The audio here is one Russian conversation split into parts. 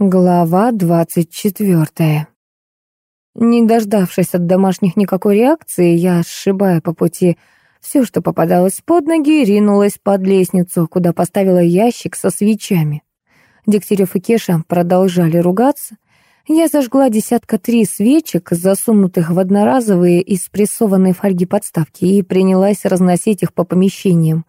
Глава двадцать четвертая. Не дождавшись от домашних никакой реакции, я, сшибая по пути все, что попадалось под ноги, ринулась под лестницу, куда поставила ящик со свечами. Дегтярев и Кеша продолжали ругаться. Я зажгла десятка три свечек, засунутых в одноразовые из спрессованной фольги подставки, и принялась разносить их по помещениям.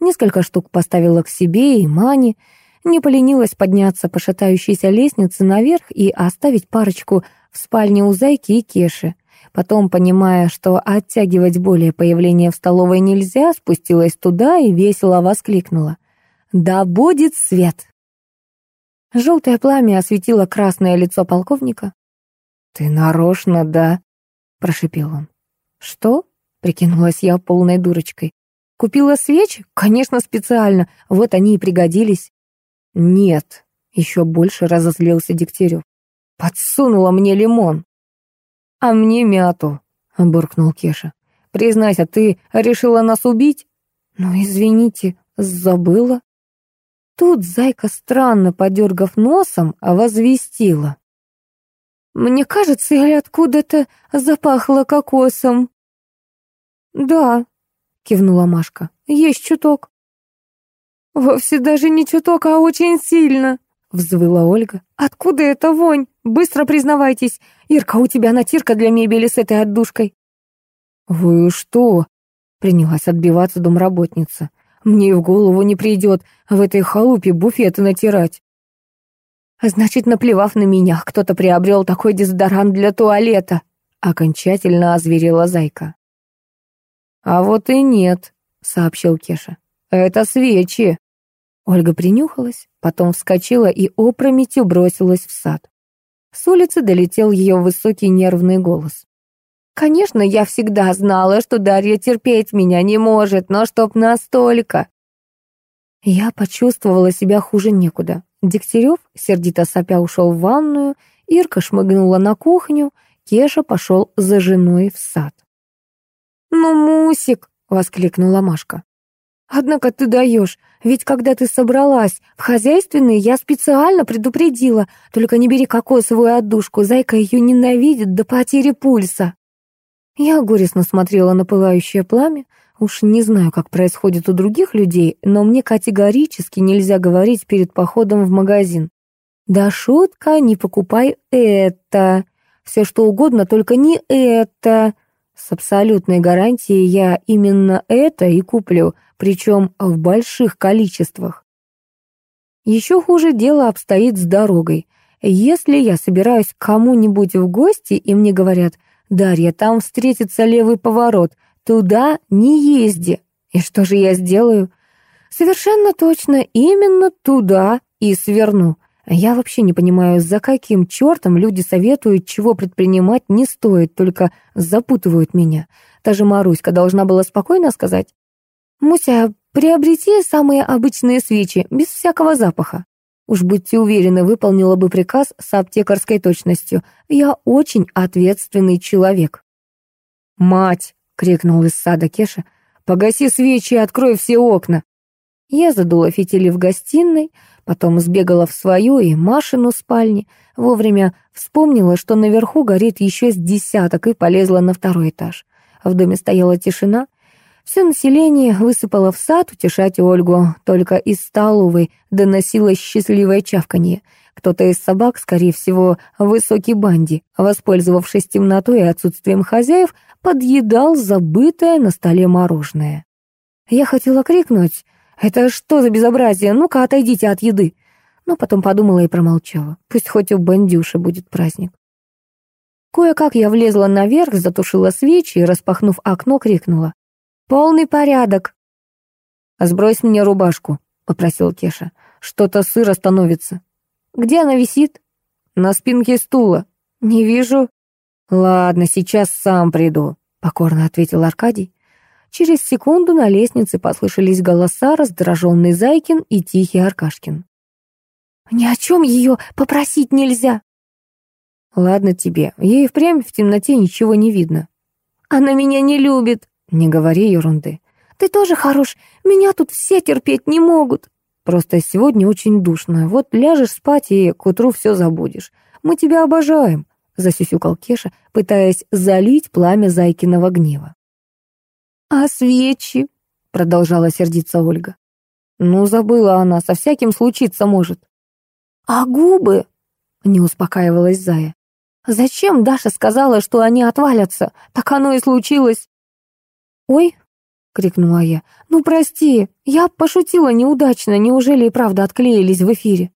Несколько штук поставила к себе и Мане, не поленилась подняться по шатающейся лестнице наверх и оставить парочку в спальне у Зайки и Кеши. Потом, понимая, что оттягивать более появление в столовой нельзя, спустилась туда и весело воскликнула. «Да будет свет!» Желтое пламя осветило красное лицо полковника. «Ты нарочно, да?» — прошипел он. «Что?» — прикинулась я полной дурочкой. «Купила свечи? Конечно, специально. Вот они и пригодились». «Нет», — еще больше разозлился Дегтярев. «Подсунула мне лимон». «А мне мяту», — буркнул Кеша. «Признайся, ты решила нас убить?» «Ну, извините, забыла». Тут зайка, странно подергав носом, возвестила. «Мне кажется, или откуда-то запахло кокосом». «Да», — кивнула Машка, — «есть чуток». «Вовсе даже не чуток, а очень сильно», — взвыла Ольга. «Откуда эта вонь? Быстро признавайтесь. Ирка, у тебя натирка для мебели с этой отдушкой». «Вы что?» — принялась отбиваться домработница. «Мне и в голову не придет в этой халупе буфеты натирать». «Значит, наплевав на меня, кто-то приобрел такой дезодорант для туалета», — окончательно озверела Зайка. «А вот и нет», — сообщил Кеша. «Это свечи». Ольга принюхалась, потом вскочила и опрометью бросилась в сад. С улицы долетел ее высокий нервный голос. «Конечно, я всегда знала, что Дарья терпеть меня не может, но чтоб настолько!» Я почувствовала себя хуже некуда. Дегтярев, сердито сопя, ушел в ванную, Ирка шмыгнула на кухню, Кеша пошел за женой в сад. «Ну, Мусик!» — воскликнула Машка. Однако ты даешь, ведь когда ты собралась в хозяйственные, я специально предупредила, только не бери кокосовую отдушку, зайка ее ненавидит до потери пульса. Я горестно смотрела на пылающее пламя, уж не знаю, как происходит у других людей, но мне категорически нельзя говорить перед походом в магазин. Да шутка, не покупай это. Все что угодно, только не это. С абсолютной гарантией я именно это и куплю, причем в больших количествах. Еще хуже дело обстоит с дорогой. Если я собираюсь к кому-нибудь в гости, и мне говорят, «Дарья, там встретится левый поворот, туда не езди». И что же я сделаю? Совершенно точно, именно туда и сверну. Я вообще не понимаю, за каким чертом люди советуют, чего предпринимать не стоит, только запутывают меня. Та же Маруська должна была спокойно сказать. «Муся, приобрети самые обычные свечи, без всякого запаха». Уж будьте уверены, выполнила бы приказ с аптекарской точностью. Я очень ответственный человек. «Мать!» — крикнул из сада Кеша. «Погаси свечи и открой все окна!» Я задула фитили в гостиной, потом сбегала в свою и Машину спальни, вовремя вспомнила, что наверху горит еще с десяток, и полезла на второй этаж. В доме стояла тишина. Все население высыпало в сад утешать Ольгу, только из столовой доносилось счастливое чавканье. Кто-то из собак, скорее всего, высокий банди, воспользовавшись темнотой и отсутствием хозяев, подъедал забытое на столе мороженое. Я хотела крикнуть «Это что за безобразие? Ну-ка, отойдите от еды!» Но потом подумала и промолчала. Пусть хоть у бандюши будет праздник. Кое-как я влезла наверх, затушила свечи и, распахнув окно, крикнула. «Полный порядок!» «Сбрось мне рубашку», — попросил Кеша. «Что-то сыро становится». «Где она висит?» «На спинке стула». «Не вижу». «Ладно, сейчас сам приду», — покорно ответил Аркадий. Через секунду на лестнице послышались голоса, раздраженный Зайкин и тихий Аркашкин. «Ни о чем ее попросить нельзя!» «Ладно тебе, ей впрямь в темноте ничего не видно». «Она меня не любит!» «Не говори ерунды». «Ты тоже хорош, меня тут все терпеть не могут». Просто сегодня очень душно. Вот ляжешь спать и к утру все забудешь. Мы тебя обожаем», — засюсюкал Кеша, пытаясь залить пламя Зайкиного гнева. «А свечи?» — продолжала сердиться Ольга. «Ну, забыла она, со всяким случиться может». «А губы?» — не успокаивалась Зая. «Зачем Даша сказала, что они отвалятся? Так оно и случилось». «Ой!» — крикнула я. «Ну, прости, я пошутила неудачно, неужели и правда отклеились в эфире?»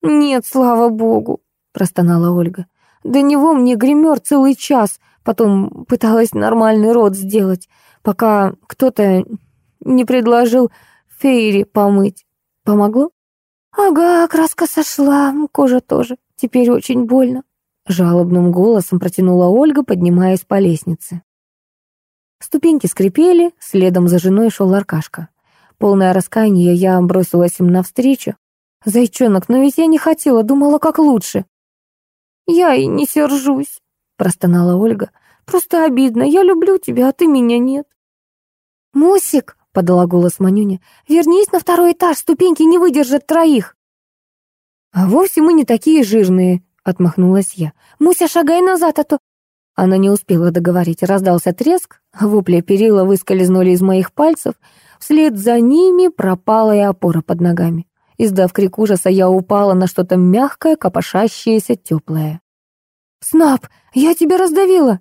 «Нет, слава богу», — простонала Ольга. «До него мне гример целый час, потом пыталась нормальный рот сделать, пока кто-то не предложил Фейри помыть. Помогло?» «Ага, краска сошла, кожа тоже. Теперь очень больно», — жалобным голосом протянула Ольга, поднимаясь по лестнице. Ступеньки скрипели, следом за женой шел Аркашка. Полное раскаяние я бросилась им навстречу. «Зайчонок, но ведь я не хотела, думала, как лучше». «Я и не сержусь», — простонала Ольга. «Просто обидно, я люблю тебя, а ты меня нет». «Мусик», — подала голос Манюня. «Вернись на второй этаж, ступеньки не выдержат троих». «А вовсе мы не такие жирные», — отмахнулась я. «Муся, шагай назад, а то...» Она не успела договорить. Раздался треск, вопли перила выскользнули из моих пальцев. Вслед за ними пропала и опора под ногами. Издав крик ужаса, я упала на что-то мягкое, копошащееся, теплое. «Снап, я тебя раздавила!»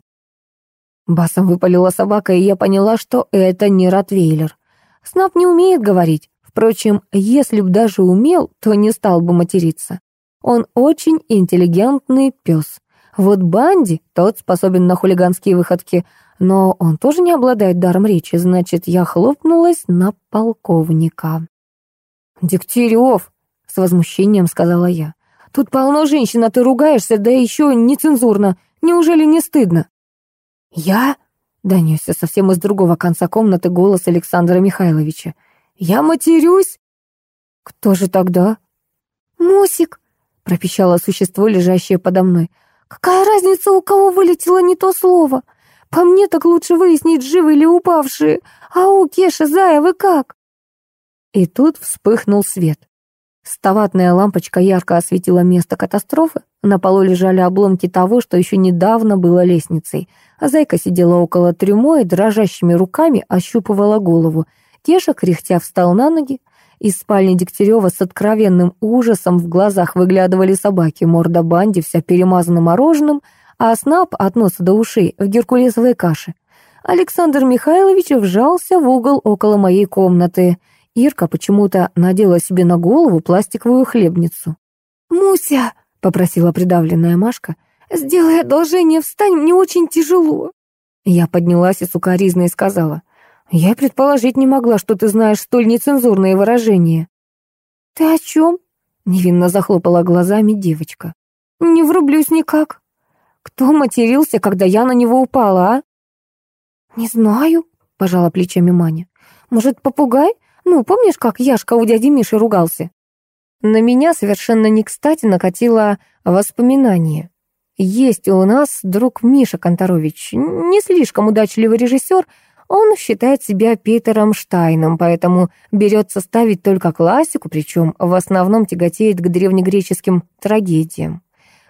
Басом выпалила собака, и я поняла, что это не ротвейлер. Снап не умеет говорить. Впрочем, если б даже умел, то не стал бы материться. Он очень интеллигентный пес. Вот Банди, тот способен на хулиганские выходки, но он тоже не обладает даром речи, значит, я хлопнулась на полковника. «Дегтярев!» — с возмущением сказала я. «Тут полно женщин, а ты ругаешься, да еще нецензурно. Неужели не стыдно?» «Я?» Донесся совсем из другого конца комнаты голос Александра Михайловича. «Я матерюсь?» «Кто же тогда?» «Мусик», — пропищало существо, лежащее подо мной. «Какая разница, у кого вылетело не то слово? По мне так лучше выяснить, живы или упавшие. Ау, Кеша, Зая, вы как?» И тут вспыхнул свет. Ставатная лампочка ярко осветила место катастрофы. На полу лежали обломки того, что еще недавно было лестницей. А зайка сидела около трюмо и дрожащими руками ощупывала голову. Кеша, кряхтя, встал на ноги. Из спальни Дегтярева с откровенным ужасом в глазах выглядывали собаки. Морда Банди вся перемазана мороженым, а снап от носа до ушей в геркулесовой каше. Александр Михайлович вжался в угол около моей комнаты — Ирка почему-то надела себе на голову пластиковую хлебницу. «Муся!» — попросила придавленная Машка. «Сделай одолжение, встань, мне очень тяжело». Я поднялась и сукоризно и сказала. «Я предположить не могла, что ты знаешь столь нецензурные выражения». «Ты о чем?» — невинно захлопала глазами девочка. «Не врублюсь никак. Кто матерился, когда я на него упала, а?» «Не знаю», — пожала плечами Маня. «Может, попугай? Ну, помнишь, как Яшка у дяди Миши ругался? На меня совершенно не кстати накатило воспоминание. Есть у нас друг Миша Конторович, не слишком удачливый режиссер, он считает себя Питером Штайном, поэтому берется ставить только классику, причем в основном тяготеет к древнегреческим трагедиям.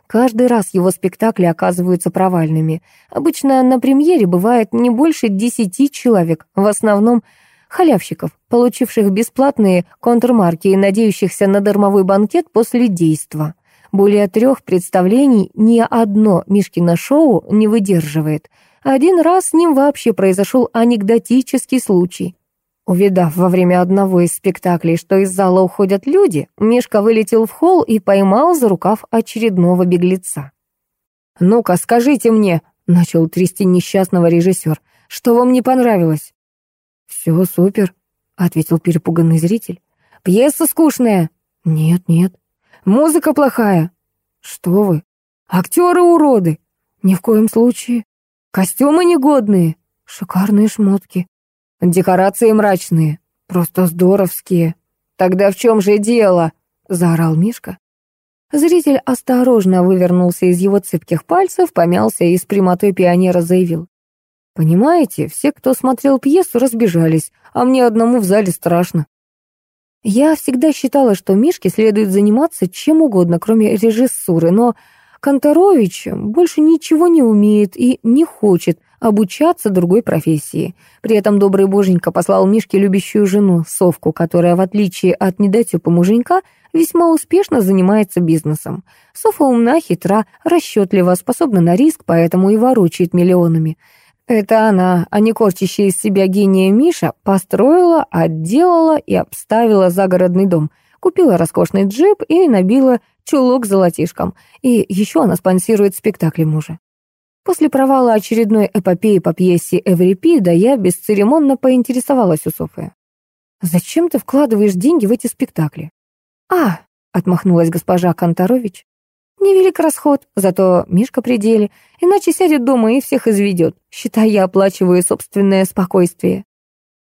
Каждый раз его спектакли оказываются провальными. Обычно на премьере бывает не больше десяти человек, в основном халявщиков, получивших бесплатные контрмарки и надеющихся на дармовой банкет после действа. Более трех представлений ни одно Мишкино шоу не выдерживает. Один раз с ним вообще произошел анекдотический случай. Увидав во время одного из спектаклей, что из зала уходят люди, Мишка вылетел в холл и поймал за рукав очередного беглеца. «Ну-ка, скажите мне», — начал трясти несчастного режиссер, «что вам не понравилось?» «Все супер», — ответил перепуганный зритель. «Пьеса скучная?» «Нет, нет». «Музыка плохая?» «Что вы?» «Актеры уроды?» «Ни в коем случае». «Костюмы негодные?» «Шикарные шмотки». «Декорации мрачные?» «Просто здоровские». «Тогда в чем же дело?» — заорал Мишка. Зритель осторожно вывернулся из его цепких пальцев, помялся и с прямотой пионера заявил. Понимаете, все, кто смотрел пьесу, разбежались, а мне одному в зале страшно. Я всегда считала, что Мишке следует заниматься чем угодно, кроме режиссуры, но Конторович больше ничего не умеет и не хочет обучаться другой профессии. При этом добрый боженька послал Мишке любящую жену, совку, которая, в отличие от недотёпа муженька, весьма успешно занимается бизнесом. Софа умна, хитра, расчетлива, способна на риск, поэтому и ворочает миллионами. Это она, а не корчащая из себя гения Миша, построила, отделала и обставила загородный дом, купила роскошный джип и набила чулок золотишком. И еще она спонсирует спектакли мужа. После провала очередной эпопеи по пьесе Эврипида я бесцеремонно поинтересовалась у Софы. «Зачем ты вкладываешь деньги в эти спектакли?» «А», — отмахнулась госпожа Конторович, Невелик расход, зато Мишка при деле, иначе сядет дома и всех изведет. Считай, я оплачиваю собственное спокойствие.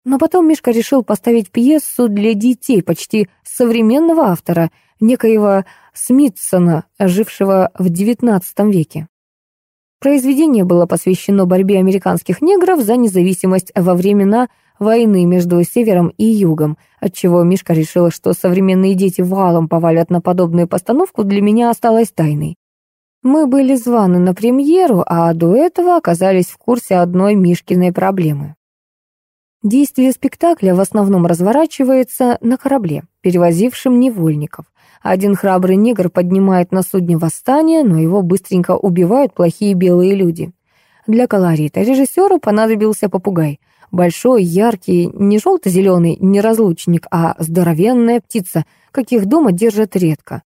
Но потом Мишка решил поставить пьесу для детей почти современного автора, некоего Смитсона, жившего в XIX веке. Произведение было посвящено борьбе американских негров за независимость во времена войны между Севером и Югом, отчего Мишка решила, что современные дети валом повалят на подобную постановку, для меня осталось тайной. Мы были званы на премьеру, а до этого оказались в курсе одной Мишкиной проблемы. Действие спектакля в основном разворачивается на корабле, перевозившем невольников. Один храбрый негр поднимает на судне восстание, но его быстренько убивают плохие белые люди. Для колорита режиссеру понадобился попугай — Большой, яркий, не желто-зеленый неразлучник, а здоровенная птица, каких дома держат редко.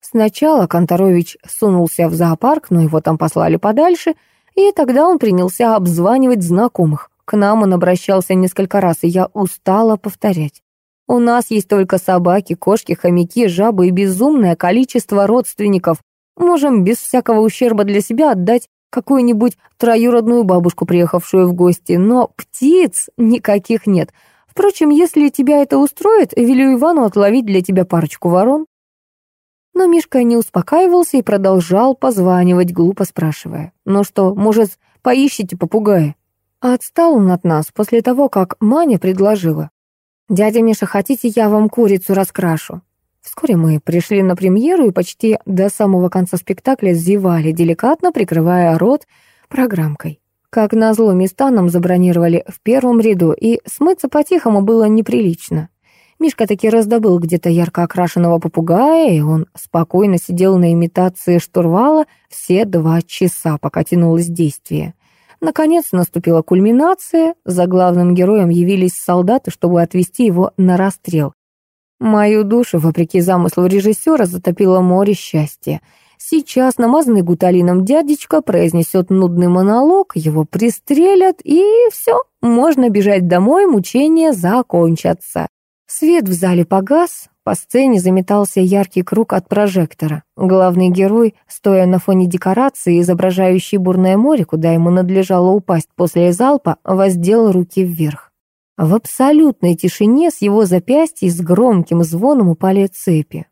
Сначала Конторович сунулся в зоопарк, но его там послали подальше, и тогда он принялся обзванивать знакомых. К нам он обращался несколько раз, и я устала повторять. У нас есть только собаки, кошки, хомяки, жабы и безумное количество родственников. Можем без всякого ущерба для себя отдать какую-нибудь троюродную бабушку, приехавшую в гости, но птиц никаких нет. Впрочем, если тебя это устроит, велю Ивану отловить для тебя парочку ворон». Но Мишка не успокаивался и продолжал позванивать, глупо спрашивая. «Ну что, может, поищите попугая?» отстал он от нас после того, как Маня предложила. «Дядя Миша, хотите, я вам курицу раскрашу?» Вскоре мы пришли на премьеру и почти до самого конца спектакля зевали, деликатно прикрывая рот программкой. Как назло, места нам забронировали в первом ряду, и смыться по-тихому было неприлично. Мишка таки раздобыл где-то ярко окрашенного попугая, и он спокойно сидел на имитации штурвала все два часа, пока тянулось действие. Наконец наступила кульминация, за главным героем явились солдаты, чтобы отвезти его на расстрел. Мою душу, вопреки замыслу режиссера, затопило море счастья. Сейчас намазанный гуталином дядечка произнесет нудный монолог, его пристрелят, и все, можно бежать домой, мучения закончатся. Свет в зале погас, по сцене заметался яркий круг от прожектора. Главный герой, стоя на фоне декорации, изображающей бурное море, куда ему надлежало упасть после залпа, воздел руки вверх. В абсолютной тишине с его запястья с громким звоном упали цепи.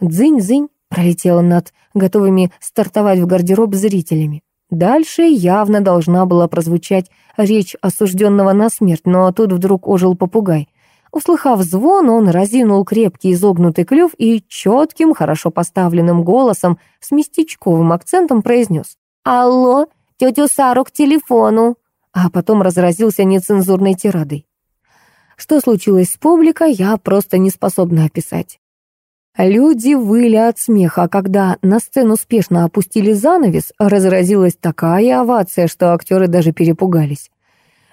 Дзынь-дзынь пролетела над готовыми стартовать в гардероб зрителями. Дальше явно должна была прозвучать речь осужденного на смерть, но тут вдруг ожил попугай. Услыхав звон, он разинул крепкий изогнутый клюв и четким, хорошо поставленным голосом с местечковым акцентом произнес «Алло, тетю Сару к телефону!» а потом разразился нецензурной тирадой. Что случилось с публикой, я просто не способна описать. Люди выли от смеха, а когда на сцену успешно опустили занавес, разразилась такая овация, что актеры даже перепугались.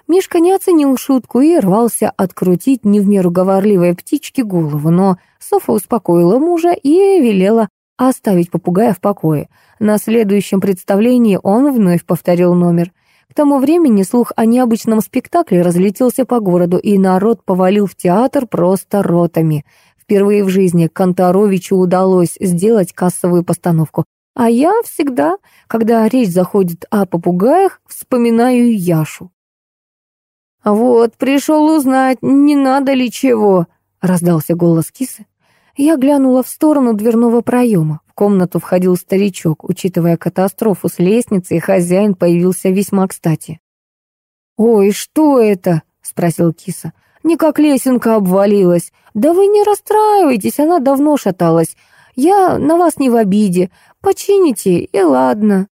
Мишка не оценил шутку и рвался открутить не в меру говорливой птичке голову, но Софа успокоила мужа и велела оставить попугая в покое. На следующем представлении он вновь повторил номер. К тому времени слух о необычном спектакле разлетелся по городу, и народ повалил в театр просто ротами. Впервые в жизни Конторовичу удалось сделать кассовую постановку. А я всегда, когда речь заходит о попугаях, вспоминаю Яшу. «Вот, пришел узнать, не надо ли чего», — раздался голос кисы. Я глянула в сторону дверного проема. Комнату входил старичок. Учитывая катастрофу с лестницей, хозяин появился весьма кстати. «Ой, что это?» — спросил киса. «Никак лесенка обвалилась. «Да вы не расстраивайтесь, она давно шаталась. Я на вас не в обиде. Почините, и ладно».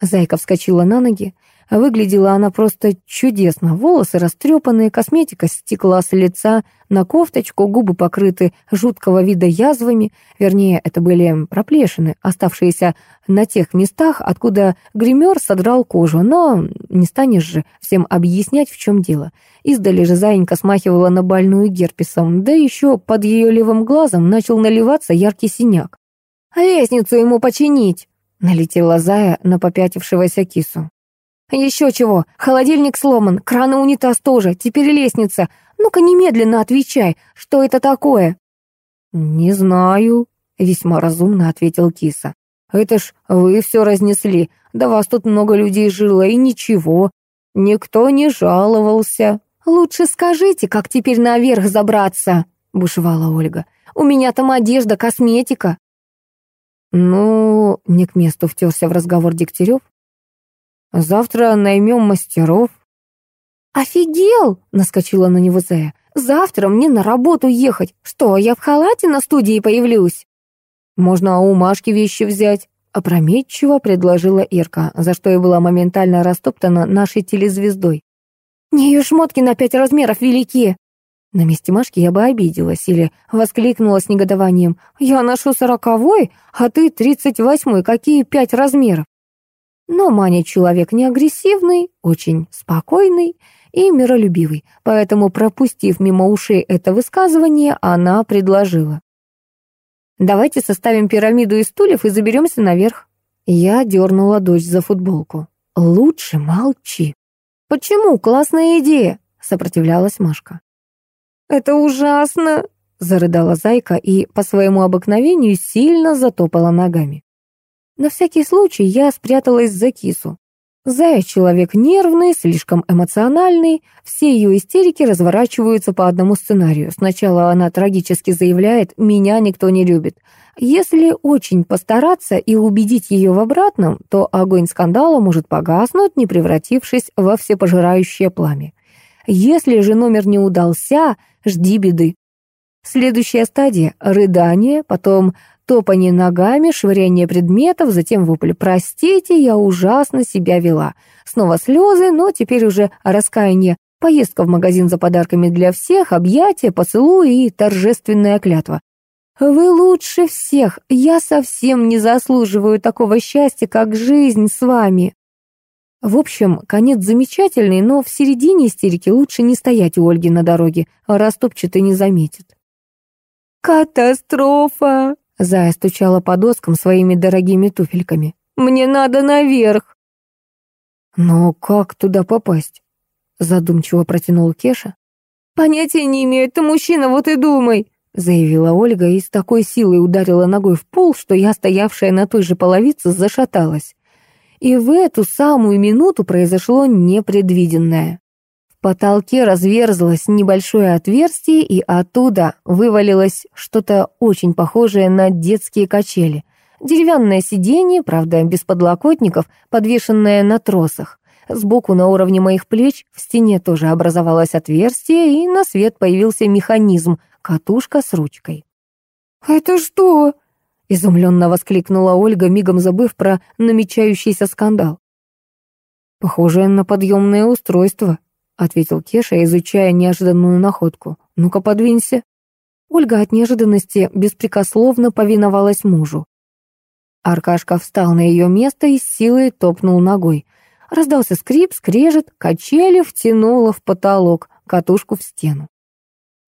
Зайка вскочила на ноги. Выглядела она просто чудесно. Волосы растрепанные, косметика стекла с лица, на кофточку губы покрыты жуткого вида язвами. Вернее, это были проплешины, оставшиеся на тех местах, откуда гример содрал кожу. Но не станешь же всем объяснять, в чем дело. Издали же Заинька смахивала на больную герпесом, да еще под ее левым глазом начал наливаться яркий синяк. «Лестницу ему починить!» — налетела Зая на попятившегося кису. «Еще чего, холодильник сломан, кран и унитаз тоже, теперь лестница. Ну-ка немедленно отвечай, что это такое?» «Не знаю», — весьма разумно ответил киса. «Это ж вы все разнесли, да вас тут много людей жило, и ничего. Никто не жаловался». «Лучше скажите, как теперь наверх забраться?» — бушевала Ольга. «У меня там одежда, косметика». «Ну...» — не к месту втерся в разговор Дегтярев. Завтра наймем мастеров». «Офигел!» — наскочила на него Зая. «Завтра мне на работу ехать. Что, я в халате на студии появлюсь?» «Можно у Машки вещи взять», — опрометчиво предложила Ирка, за что и была моментально растоптана нашей телезвездой. «Не ее шмотки на пять размеров велики!» На месте Машки я бы обиделась или воскликнула с негодованием. «Я ношу сороковой, а ты тридцать восьмой, какие пять размеров?» Но Маня человек не агрессивный, очень спокойный и миролюбивый, поэтому, пропустив мимо ушей это высказывание, она предложила. «Давайте составим пирамиду из стульев и заберемся наверх». Я дернула дочь за футболку. «Лучше молчи». «Почему? Классная идея!» — сопротивлялась Машка. «Это ужасно!» — зарыдала Зайка и по своему обыкновению сильно затопала ногами. На всякий случай я спряталась за кису. Зая человек нервный, слишком эмоциональный, все ее истерики разворачиваются по одному сценарию. Сначала она трагически заявляет «меня никто не любит». Если очень постараться и убедить ее в обратном, то огонь скандала может погаснуть, не превратившись во всепожирающее пламя. Если же номер не удался, жди беды. Следующая стадия — рыдание, потом топание ногами, швыряние предметов, затем вопль «Простите, я ужасно себя вела». Снова слезы, но теперь уже раскаяние, поездка в магазин за подарками для всех, объятия, поцелуи и торжественная клятва. «Вы лучше всех, я совсем не заслуживаю такого счастья, как жизнь с вами». В общем, конец замечательный, но в середине истерики лучше не стоять у Ольги на дороге, а растопчет и не заметит. «Катастрофа!» Зая стучала по доскам своими дорогими туфельками. «Мне надо наверх!» «Но как туда попасть?» Задумчиво протянул Кеша. «Понятия не имею, ты мужчина, вот и думай!» Заявила Ольга и с такой силой ударила ногой в пол, что я, стоявшая на той же половице, зашаталась. И в эту самую минуту произошло непредвиденное потолке разверзлось небольшое отверстие, и оттуда вывалилось что-то очень похожее на детские качели. Деревянное сиденье, правда, без подлокотников, подвешенное на тросах. Сбоку на уровне моих плеч в стене тоже образовалось отверстие, и на свет появился механизм, катушка с ручкой. «Это что?» — изумленно воскликнула Ольга, мигом забыв про намечающийся скандал. «Похоже на подъемное устройство», — ответил Кеша, изучая неожиданную находку. «Ну-ка, подвинься». Ольга от неожиданности беспрекословно повиновалась мужу. Аркашка встал на ее место и с силой топнул ногой. Раздался скрип, скрежет, качели втянуло в потолок, катушку в стену.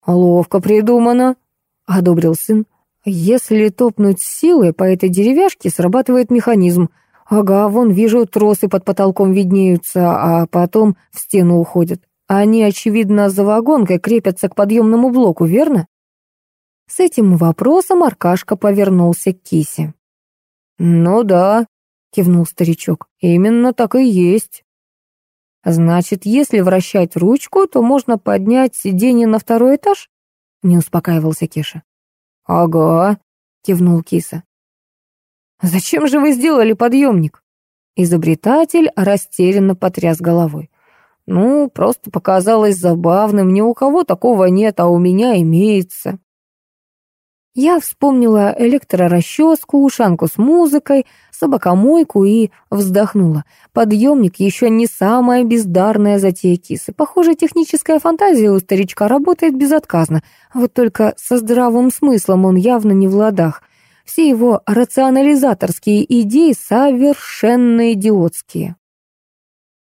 «Ловко придумано», — одобрил сын. «Если топнуть силой по этой деревяшке, срабатывает механизм. Ага, вон вижу, тросы под потолком виднеются, а потом в стену уходят. Они, очевидно, за вагонкой крепятся к подъемному блоку, верно? С этим вопросом Аркашка повернулся к кисе. «Ну да», — кивнул старичок, — «именно так и есть». «Значит, если вращать ручку, то можно поднять сиденье на второй этаж?» — не успокаивался Кеша. «Ага», — кивнул киса. «Зачем же вы сделали подъемник?» Изобретатель растерянно потряс головой. Ну, просто показалось забавным, ни у кого такого нет, а у меня имеется. Я вспомнила электрорасческу, ушанку с музыкой, собакомойку и вздохнула. Подъемник еще не самая бездарная затея кисы. Похоже, техническая фантазия у старичка работает безотказно. Вот только со здравым смыслом он явно не в ладах. Все его рационализаторские идеи совершенно идиотские.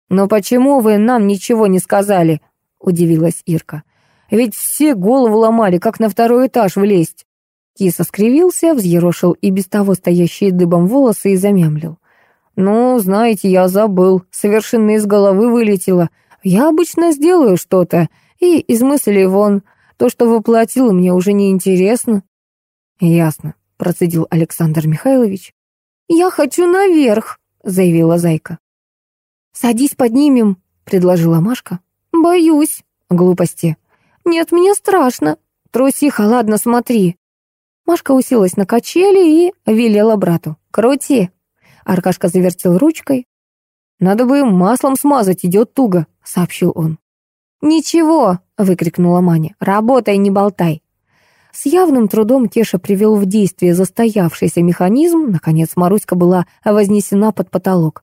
«Но почему вы нам ничего не сказали?» — удивилась Ирка. «Ведь все голову ломали, как на второй этаж влезть». Киса скривился, взъерошил и без того стоящие дыбом волосы и замямлил. «Ну, знаете, я забыл, совершенно из головы вылетело. Я обычно сделаю что-то, и из мыслей вон. То, что воплотил, мне уже не интересно». «Ясно», — процедил Александр Михайлович. «Я хочу наверх», — заявила Зайка. «Садись, поднимем», — предложила Машка. «Боюсь». «Глупости». «Нет, мне страшно». «Трусиха, ладно, смотри». Машка уселась на качели и велела брату. «Крути». Аркашка завертел ручкой. «Надо бы маслом смазать, идет туго», — сообщил он. «Ничего», — выкрикнула Маня, — «работай, не болтай». С явным трудом Кеша привел в действие застоявшийся механизм. Наконец Маруська была вознесена под потолок.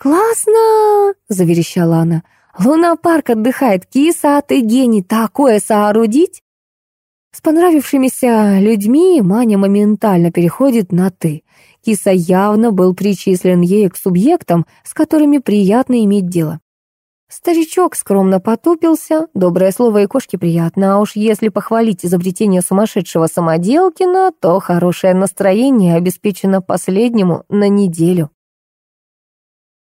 «Классно!» — заверещала она. «Луна-парк отдыхает, киса, ты гений, такое соорудить!» С понравившимися людьми Маня моментально переходит на «ты». Киса явно был причислен ей к субъектам, с которыми приятно иметь дело. Старичок скромно потупился, доброе слово и кошке приятно, а уж если похвалить изобретение сумасшедшего самоделкина, то хорошее настроение обеспечено последнему на неделю.